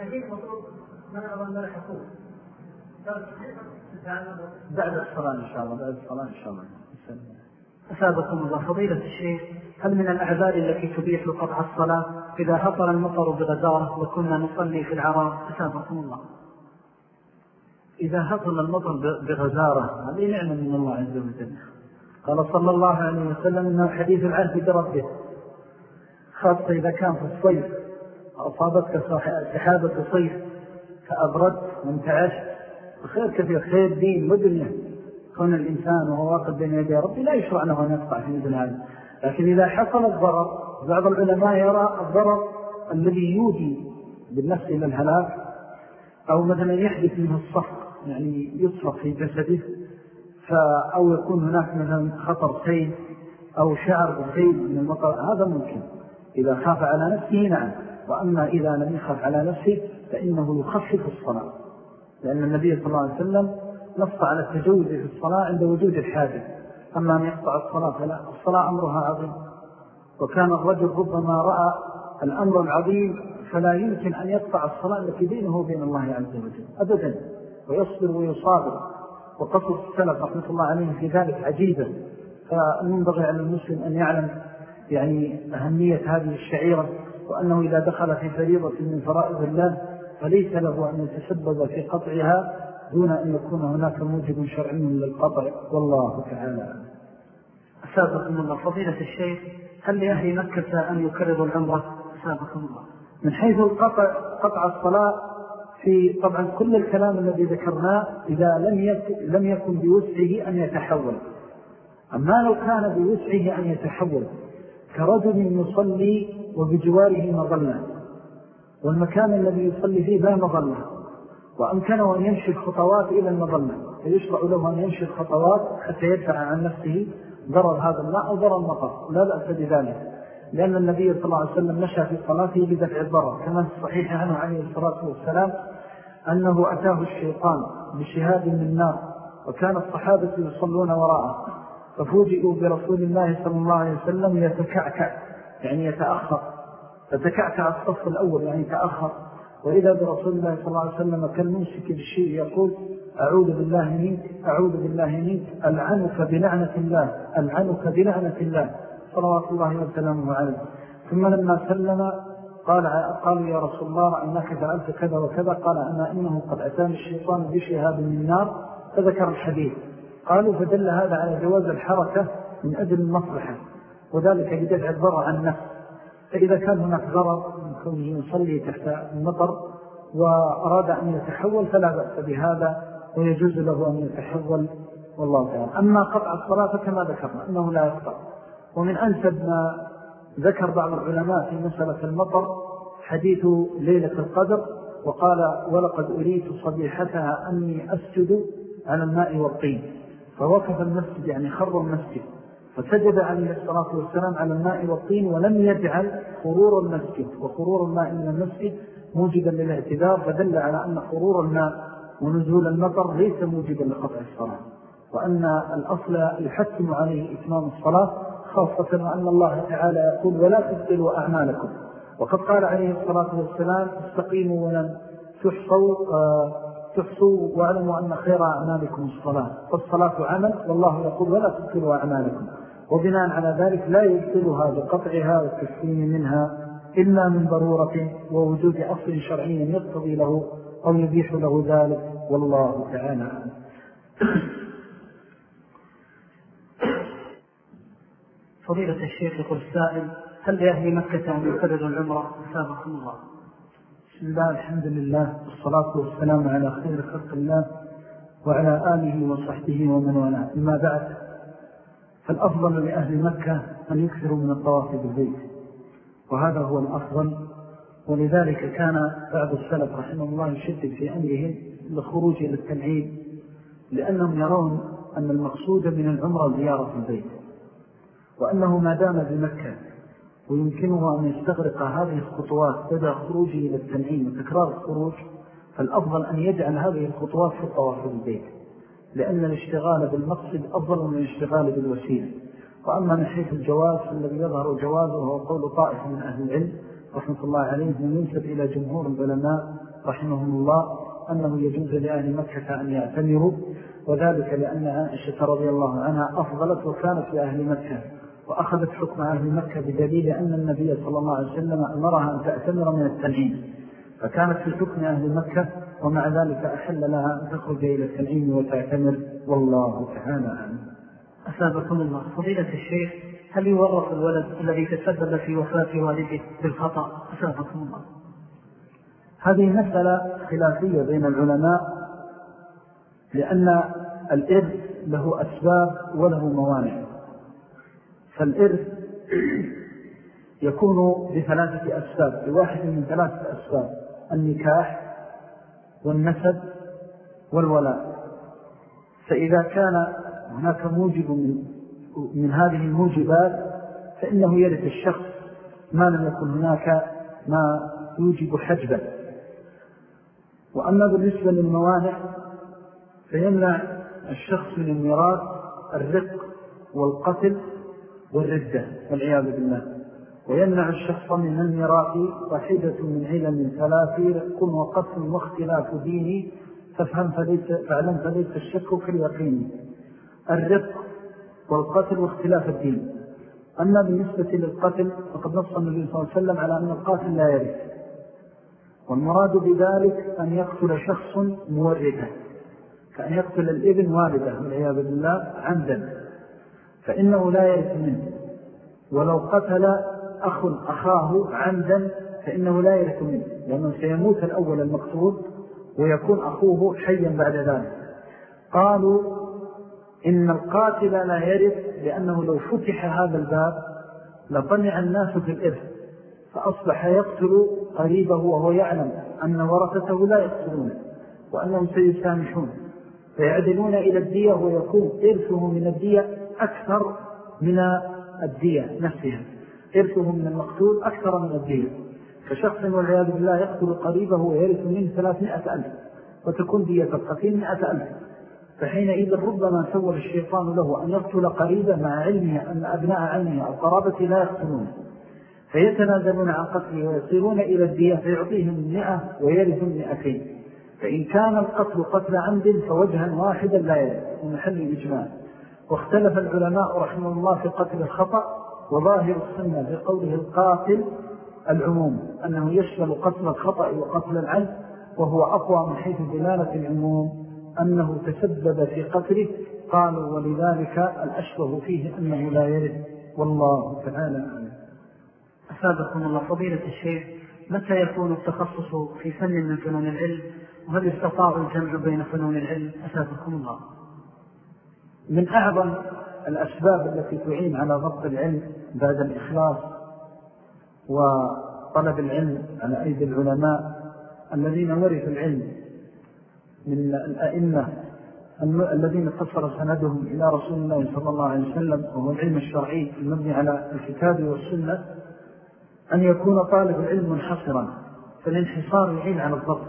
S3: شهيد مطلوب من أظن له حقوق
S2: بعد الصلاة إن شاء الله بعد الصلاة إن شاء الله.
S3: أسابكم الله. فضيلة الشيخ هل من الأعذار التي تبيح قطع الصلاة إذا هطل المطر بغزارة وكنا نصلي في العراء أسابكم الله.
S2: إذا هطل المطر بغزارة هذه نعمة من الله عز وجل. قال صلى الله عليه وسلم إنه حديث العهد بربه خاصة إذا كان في الصيف. أصابتك سحابة صيف فأبردت وانتعشت خير كثير. خير دين ودنيا كون الإنسان وهو واقف بين يدي ربي لا يشرع له أن يقطع في مثل هذا. لكن إذا حصل الضرر بعض العلماء يرى الضرر الذي يودي بالنفس إلى الهلاك. أو مثلا يحدث منه الصفق يعني يصفق في جسده. أو يكون هناك مثلا خطر سيل أو شعر بالسيل من المطر هذا ممكن. إذا خاف على نفسه نعم. وأما إذا لم يخف على نفسه فإنه يخفف الصلاة. لأن النبي صلى الله عليه وسلم نص على التجوز في الصلاة عند وجود الحاجة. أما أن يقطع الصلاة فلا الصلاة أمرها عظيم. وكان الرجل ربما رأى الأمر العظيم فلا يمكن أن يقطع الصلاة التي بينه وبين الله عز وجل أبدا. ويصبر ويصابر. وقصص السلف رحمة الله عليهم في ذلك عجيبة. فينبغي على المسلم أن يعلم يعني أهمية هذه الشعيرة. وأنه إذا دخل في فريضة من فرائض الله فليس له أن يتسبب في قطعها دون أن يكون هناك موجب شرعي للقطع. والله تعالى
S3: أسابقكم الله. فضيلة الشيخ هل لأهل مكة أن يكرروا العمرة أسابقكم الله.
S2: من حيث القطع قطع الصلاة في طبعا كل الكلام الذي ذكرناه إذا لم يكن, لم يكن بوسعه أن يتحول. أما لو كان بوسعه أن يتحول كرجل يصلي وبجواره مظلة. والمكان الذي يصلي فيه لا مظلة. وأمكنه أن يمشي الخطوات إلى المظلة. فيشرع له أن يمشي الخطوات حتى يدفع عن نفسه ضرر هذا الماء أو ضرر المطر. لا بأس بذلك. لأن النبي صلى الله عليه وسلم مشى في صلاته بدفع الضرر. كما في الصحيح عنه عليه الصلاة والسلام أنه أتاه الشيطان بشهاد من نار. وكان الصحابة يصلون وراءه. ففوجئوا برسول الله صلى الله عليه وسلم يتكعكع. يعني يتأخر. فتكعكع الصف الأول يعني تأخر. وإذا برسول الله صلى الله عليه وسلم كان ممسك بالشيء يقول أعوذ بالله منك أعوذ بالله منك ألعنك بلعنة الله ألعنك بلعنة الله. صلوات الله وسلامه عليه. ثم لما سلم قال قالوا يا رسول الله رأيناك فعلت كذا وكذا. قال أما إنه قد أتاني الشيطان بشهاب من النار فذكر الحديث. قالوا فدل هذا على جواز الحركة من أجل المصلحة. وذلك بدفع الضرر عن النفس. فإذا كان هناك ضرر من كونه يصلي تحت المطر وأراد أن يتحول فلا بأس بهذا ويجوز له أن يتحول والله تعالى. أما قطع الصلاة فكما ذكرنا أنه لا يقطع. ومن أنسب ما ذكر بعض العلماء في مسألة المطر حديث ليلة القدر وقال ولقد أريد صبيحتها أني أسجد على الماء والطين. فوقف المسجد يعني خر المسجد. فسجد عليه الصلاة والسلام على الماء والطين ولم يجعل خرور المسجد. وخرور الماء من المسجد موجبا للاعتذار فدل على أن خرور الماء ونزول المطر ليس موجبا لقطع الصلاة. وأن الأصل يحتم عليه إتمام الصلاة خاصة وأن الله تعالى يقول ولا تبطلوا أعمالكم وقد قال عليه الصلاة والسلام استقيموا ولن تحصوا آه، تحصوا واعلموا أن خير أعمالكم الصلاة. فالصلاة عمل والله يقول ولا تبطلوا أعمالكم. وبناء على ذلك لا يبطلها بقطعها والتسليم منها إلا من ضرورة ووجود أصل شرعي يقتضي له أو يبيح له ذلك. والله تعالى
S3: فضيلة الشيخ يقول السائل هل لأهل مكة أن يكرروا العمرة؟ سابقكم الله.
S2: بسم الله الحمد لله والصلاة والسلام على خير خلق الله وعلى آله وصحبه ومن والاه. أما بعد فالأفضل لأهل مكة أن يكثروا من الطواف بالبيت وهذا هو الأفضل. ولذلك كان بعض السلف رحمه الله يشدد في أمرهم للخروج إلى التنعيم لأنهم يرون أن المقصود من العمرة زيارة البيت وأنه ما دام بمكة ويمكنه أن يستغرق هذه الخطوات بدأ خروجه إلى التنعيم وتكرار الخروج فالأفضل أن يجعل هذه الخطوات في الطواف بالبيت لأن الاشتغال بالمقصد أفضل من الاشتغال بالوسيلة. وأما من حيث الجواز الذي يظهر جوازه هو قول طائف من أهل العلم رحمة الله عليه وينسب إلى جمهور العلماء رحمهم الله أنه يجوز لأهل مكة أن يعتمروا وذلك لأن عائشة رضي الله عنها أفضلت وكانت لأهل مكة وأخذت حكم أهل مكة بدليل أن النبي صلى الله عليه وسلم أمرها أن تأتمر من التنعيم فكانت في حكم أهل مكة ومع ذلك أحل لها أن تخرج إلى التنعيم وتعتمر والله تعالى عنه
S3: أسابكم الله. فضيلة الشيخ هل يورط الولد الذي تسبب في وفاة والده بالخطأ؟ أسابكم الله.
S2: هذه مسألة خلافية بين العلماء لأن الإرث له أسباب وله موانع. فالإرث يكون بثلاثة أسباب بواحد من ثلاثة أسباب النكاح والنسب والولاء. فإذا كان هناك موجب من, من هذه الموجبات فإنه يرث الشخص ما لم يكن هناك ما يوجب حجبا وأما بالنسبة للموانع فيمنع الشخص من الميراث الرق والقتل والردة والعياذ بالله. ويمنع الشخص من الميراث واحدة من علم ثلاث رق وقتل واختلاف ديني فافهم فليس فعلم فليس الشك كاليقين الرق والقتل واختلاف الدين. أما بالنسبة للقتل فقد نص النبي صلى الله عليه وسلم على أن القاتل لا يرث. والمراد بذلك أن يقتل شخص مورثا كأن يقتل الإبن والدة والعياذ بالله عمدا. فإنه لا يرث منه. ولو قتل أخ أخاه عمدا فإنه لا يرث منه لأنه سيموت الأول المقتول ويكون أخوه حيا بعد ذلك. قالوا إن القاتل لا يرث لأنه لو فتح هذا الباب لطمع الناس في الإرث فأصبح يقتل قريبه وهو يعلم أن ورثته لا يقتلونه وأنهم سيسامحون فيعدلون إلى الدية ويكون إرثه من الدية أكثر من الدية نفسها. إرثه من المقتول أكثر من الدية. فشخص والعياذ بالله يقتل قريبه ويرث منه ثلاثمائة ألف وتكون دية القتيل مئة ألف. فحينئذ ربما سول الشيطان له أن يقتل قريبا مع علمه أن أبناء عمه أو قرابته لا يقتلونه فيتنازلون عن قتله ويصيرون إلى الدية فيعطيهم مئة ويرث مئتين. فإن كان القتل قتل عمد فوجها واحدا لا يرث. ومحل الإجماع. واختلف العلماء رحمه الله في قتل الخطأ وظاهر السنة في قوله القاتل العموم أنه يشمل قتل الخطأ وقتل العمد وهو أقوى من حيث دلالة العموم أنه تسبب في قتله. قالوا ولذلك الأشبه فيه أنه لا يرد. والله تعالى
S3: أسابقكم الله. فضيلة الشيخ متى يكون التخصص في فن من فنون العلم؟ وهل استطاع الجمع بين فنون العلم؟ أسابقكم الله.
S2: من أعظم الأسباب التي تعين على ضبط العلم بعد الإخلاص وطلب العلم على أيدي العلماء الذين ورثوا العلم من الأئمة الذين اتصل سندهم إلى رسول الله صلى الله عليه وسلم وهو العلم الشرعي المبني على الكتاب والسنة أن يكون طالب العلم منحصرا فالانحصار يعين على الضبط.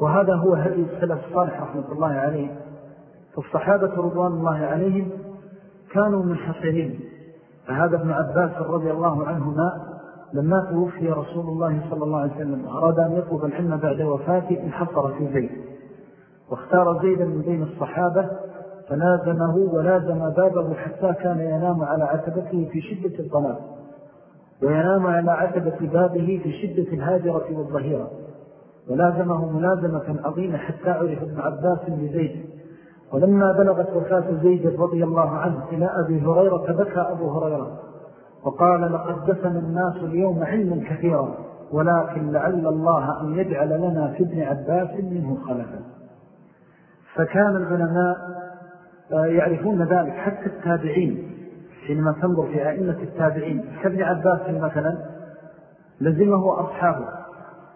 S2: وهذا هو هدي السلف الصالح رحمة الله عليه. فالصحابة رضوان الله عليهم كانوا منحصرين فهذا ابن عباس رضي الله عنهما لما توفي رسول الله صلى الله عليه وسلم أراد أن يطلب العلم بعد وفاته انحصر في زيت واختار زيدا من بين الصحابة فلازمه ولازم بابه حتى كان ينام على عتبته في شدة الظلام وينام على عتبة بابه في شدة الهاجرة والظهيرة. ولازمه ملازمة عظيمة حتى عرف ابن عباس لزيد ولما بلغت وفاة زيد رضي الله عنه إلى أبي هريرة بكى أبو هريرة وقال لقد دفن الناس اليوم علما كثيرا ولكن لعل الله أن يجعل لنا في ابن عباس منه خلفا. فكان العلماء آه، يعرفون ذلك حتى التابعين حينما تنظر في أئمة التابعين كابن عباس مثلا لزمه أصحابه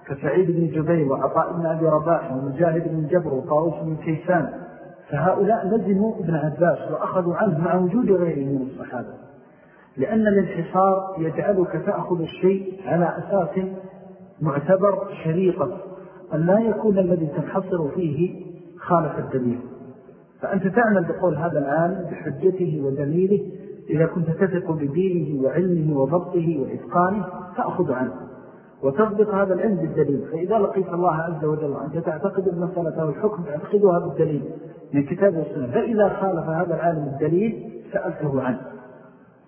S2: كسعيد بن جبير وعطاء بن أبي رباح ومجاهد بن جبر وطاوس بن كيسان فهؤلاء لزموا ابن عباس وأخذوا عنه مع وجود غيره من الصحابة. لأن الانحصار يجعلك تأخذ الشيء على أساس معتبر شريطة أن لا يكون الذي تنحصر فيه خالف الدليل فأنت تعمل بقول هذا العالم بحجته ودليله إذا كنت تثق بدينه وعلمه وضبطه وإتقانه تأخذ عنه. وتضبط هذا العلم بالدليل. فإذا لقيت الله عز وجل أنت تعتقد المسألة والحكم تعتقدها بالدليل من كتاب والسنة فإذا خالف هذا العالم الدليل سألته عنه.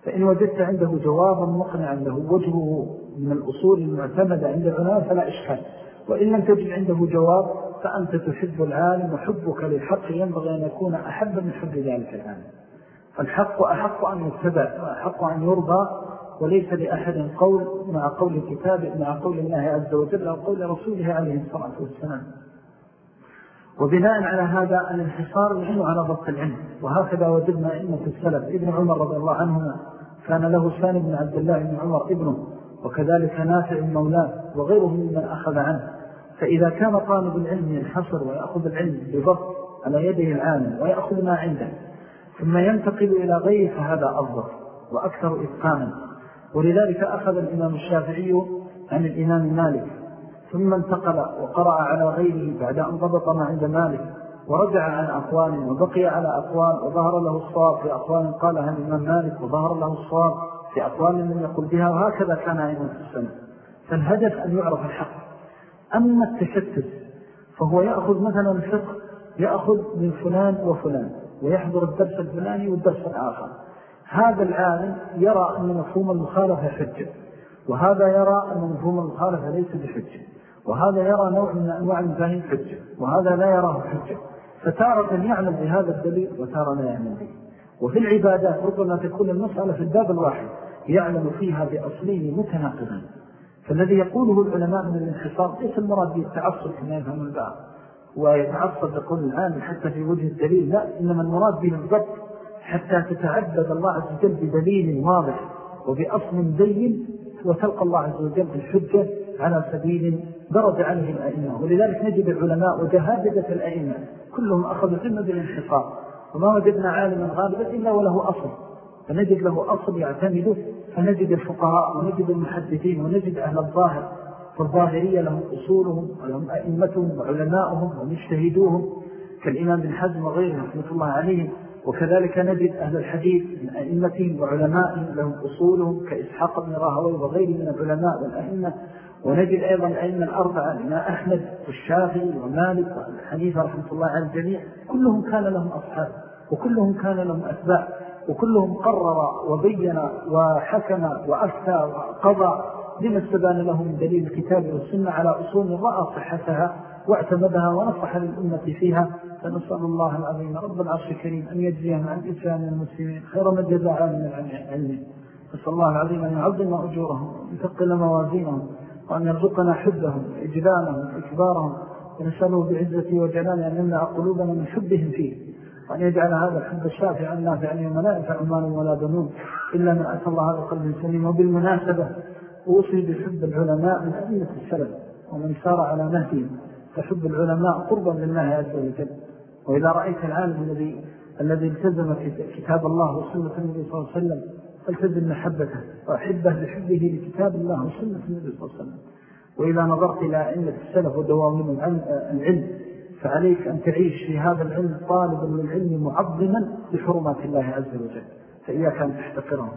S2: فإن وجدت عنده جوابا مقنعا له وجهه من الأصول المعتمدة عند العلماء فلا إشكال. وإن لم تجد عنده جواب فأنت تحب العالم وحبك للحق ينبغي أن يكون أحب من حب ذلك العالم. فالحق أحق أن يتبع وأحق أن يرضى وليس لأحد قول مع قول الكتاب مع قول الله عز وجل أو قول رسوله عليه الصلاة والسلام. وبناء على هذا الانحصار العلم على ضبط العلم. وهكذا وجدنا إنة السلف ابن عمر رضي الله عنهما كان له سان بن عبد الله بن عمر ابنه وكذلك نافع مولاه وغيره ممن أخذ عنه. فإذا كان طالب العلم ينحصر ويأخذ العلم بضبط على يده العالم ويأخذ ما عنده ثم ينتقل إلى غيره فهذا أفضل وأكثر إتقانا. ولذلك أخذ الإمام الشافعي عن الإمام مالك ثم انتقل وقرأ على غيره بعد أن ضبط ما عند مالك ورجع عن أقوال وبقي على أقوال وظهر له الصواب في أقوال قالها الإمام مالك وظهر له الصواب في أقوال لم يقل بها وهكذا كان أيضا في السنة. فالهدف أن يعرف الحق. أما التشتت فهو يأخذ مثلا الفقه يأخذ من فلان وفلان ويحضر الدرس الفلاني والدرس الآخر. هذا العالم يرى أن مفهوم المخالفة حجة وهذا يرى أن مفهوم المخالفة ليس بحجة وهذا يرى نوع من أنواع المفاهيم حجة وهذا لا يراه حجة. فتارة يعلم بهذا الدليل وتارة لا يعلم به. وفي العبادات ربما تكون المسألة في الباب الواحد يعلم فيها بأصلين متناقضين فالذي يقوله العلماء من الانحصار ليس المراد بالتعصب كما يفهم البعض ويتعصب بقول العالم حتى في وجه الدليل لا إنما المراد به الضبط حتى تتعبد الله عز وجل بدليل واضح وبأصل بين وتلقى الله عز وجل بالحجة على سبيل درج عليه الأئمة. ولذلك نجد العلماء وجهادة الأئمة كلهم أخذوا ذمة بالانحصار وما وجدنا عالما غالبا إلا وله أصل. فنجد له أصل يعتمده فنجد الفقهاء ونجد المحدثين ونجد أهل الظاهر. فالظاهرية لهم أصولهم ولهم أئمتهم وعلماؤهم ومجتهدوهم. كالإمام بن حزم وغيره رحمة الله عليهم. وكذلك نجد أهل الحديث من أئمتهم وعلمائهم لهم أصولهم كإسحاق بن راهوي وغيره من العلماء والأئمة. ونجد أيضا الأئمة الأربعة الإمام أحمد والشافعي ومالك والحنيفة رحمة الله على الجميع. كلهم كان لهم أصحاب وكلهم كان لهم أتباع وكلهم قرر وبين وحكم وأفتى وقضى لما استبان له من دليل الكتاب والسنة على أصول رأى صحتها. واعتمدها ونصح للأمة فيها فنسأل الله العظيم رب العرش الكريم أن يجزيهم عن إسلام المسلمين خير ما جزاء من العلم. نسأل الله العظيم أن يعظم أجورهم ويثقل موازينهم وأن يرزقنا حبهم وإجلالهم وإكبارهم ونسأله بعزته وجلاله أن يمنع قلوبنا من حبهم فيه. وأن يجعل هذا الحب الشافع النافع يوم لا ينفع ولا بنون. إلا من أتى الله هذا قلب سليم وبالمناسبة أوصي بحب العلماء من أئمة السلف ومن سار على نهدهم تحب العلماء قربا لله عز وجل وإذا رأيت العالم الذي الذي التزم كتاب الله وسنة النبي صلى الله عليه وسلم فالتزم محبته وأحبه لحبه لكتاب الله وسنة النبي صلى الله عليه وسلم. وإذا نظرت إلى أئمة السلف ودوام العلم فعليك أن تعيش في هذا العلم طالبا للعلم معظما لحرمات الله عز وجل. فإياك أن تحتقرهم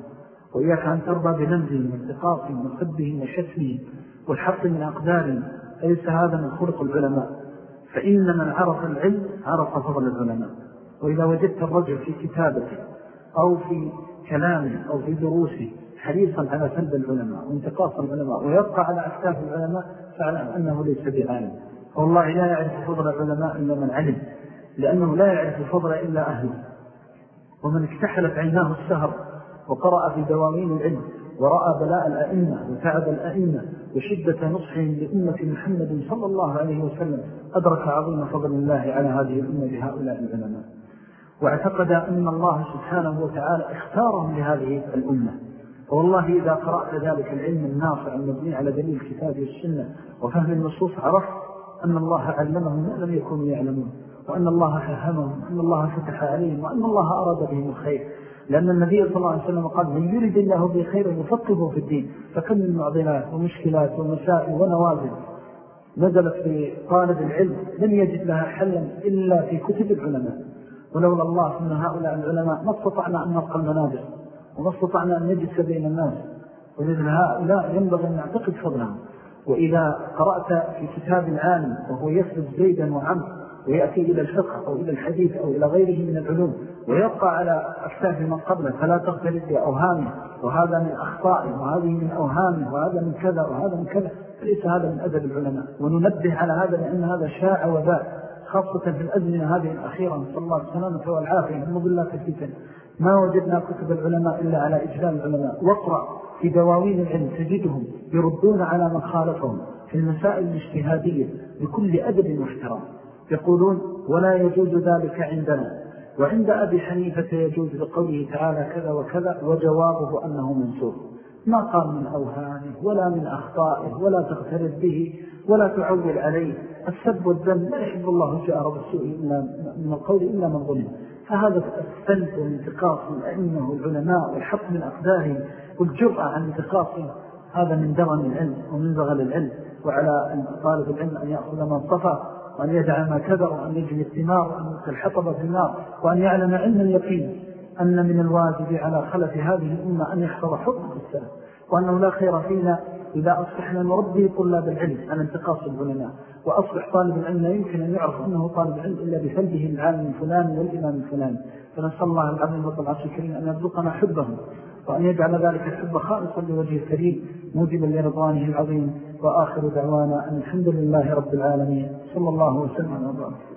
S2: وإياك أن ترضى بنمزهم وانتقاصهم وخبهم وشتمهم والحق من أقدارهم أليس هذا من خلق العلماء. فإن من عرف العلم عرف فضل العلماء. وإذا وجدت الرجل في كتابته أو في كلامه أو في دروسه حريصا على سلب العلماء وانتقاص العلماء ويبقى على أكتاف العلماء فاعلم أنه ليس بعالم. والله لا يعرف فضل العلماء إلا من علم لأنه لا يعرف الفضل إلا أهله. ومن اكتحلت عيناه السهر وقرأ في دواوين العلم ورأى بلاء الأئمة وتعب الأئمة وشدة نصحهم لأمة محمد صلى الله عليه وسلم. أدرك عظيم فضل الله على هذه الأمة بهؤلاء العلماء. واعتقد أن الله سبحانه وتعالى اختارهم لهذه الأمة. والله إذا قرأت ذلك العلم النافع المبني على دليل الكتاب والسنة وفهم النصوص عرفت أن الله علمهم ما لم يكونوا يعلمون وأن الله فهمهم وأن الله فتح عليهم وأن الله أراد بهم الخير. لأن النبي صلى الله عليه وسلم قال من يريد الله بخير يفقه في الدين فكم من معضلات ومشكلات ومسائل ونوازل نزلت في طالب العلم لم يجد لها حلا إلا في كتب العلماء. ولولا الله من هؤلاء العلماء ما استطعنا أن نبقى المنابر وما استطعنا أن نجلس بين الناس. ومثل هؤلاء ينبغي أن نعتقد فضلهم. وإذا قرأت في كتاب العالم وهو يسرد زيدا وعمر ويأتي إلى الفقه أو إلى الحديث أو إلى غيره من العلوم ويبقى على أكتاف من قبله فلا تغترد بأوهامه وهذا من أخطائه وهذه من أوهامه وهذا من كذا وهذا من كذا. فليس هذا من أدب العلماء. وننبه على هذا لأن هذا شاع وباء خاصة في الأزمنة هذه الأخيرة. صلى الله السلامة والعافية. من مضلات الفتن. ما وجدنا كتب العلماء إلا على إجلال العلماء. واقرأ في دواوين العلم تجدهم يردون على من خالفهم في المسائل الاجتهادية بكل أدب واحترام يقولون ولا يجوز ذلك عندنا. وعند أبي حنيفة يجوز بقوله تعالى كذا وكذا وجوابه أنه منسوخ ما قال من أوهانه ولا من أخطائه ولا تغترد به ولا تعول عليه. السب والذنب لا يحب الله جاء بالسوء إلا من القول إلا من ظلم. فهذا السلب والانتقاص الأئمة والعلماء والحق من أقدارهم والجرأة عن انتقاصهم هذا من درن العلم ومن زغل العلم وعلى طالب العلم أن يأخذ من صفى وأن يدع ما كذا وأن يجري الثمار وأن يلقى الحطب في النار وأن يعلم علم اليقين أن من الواجب على خلف هذه الأمة أن يحفظ حكم السلام وأنه لا خير فينا إذا أصبحنا نربي طلاب العلم على انتقاص العلماء وأصبح طالب العلم لا يمكن أن يعرف أنه طالب العلم إلا بفلده العالم الفلاني والإمام الفلاني فنسأل الله العظيم والعرش الكريم أن يرزقنا حبهم وأن يجعل ذلك الحب خالصا لوجه الكريم موجبا لرضوانه العظيم وآخر دعوانا أن الحمد لله رب العالمين. صلى الله وسلم وبارك.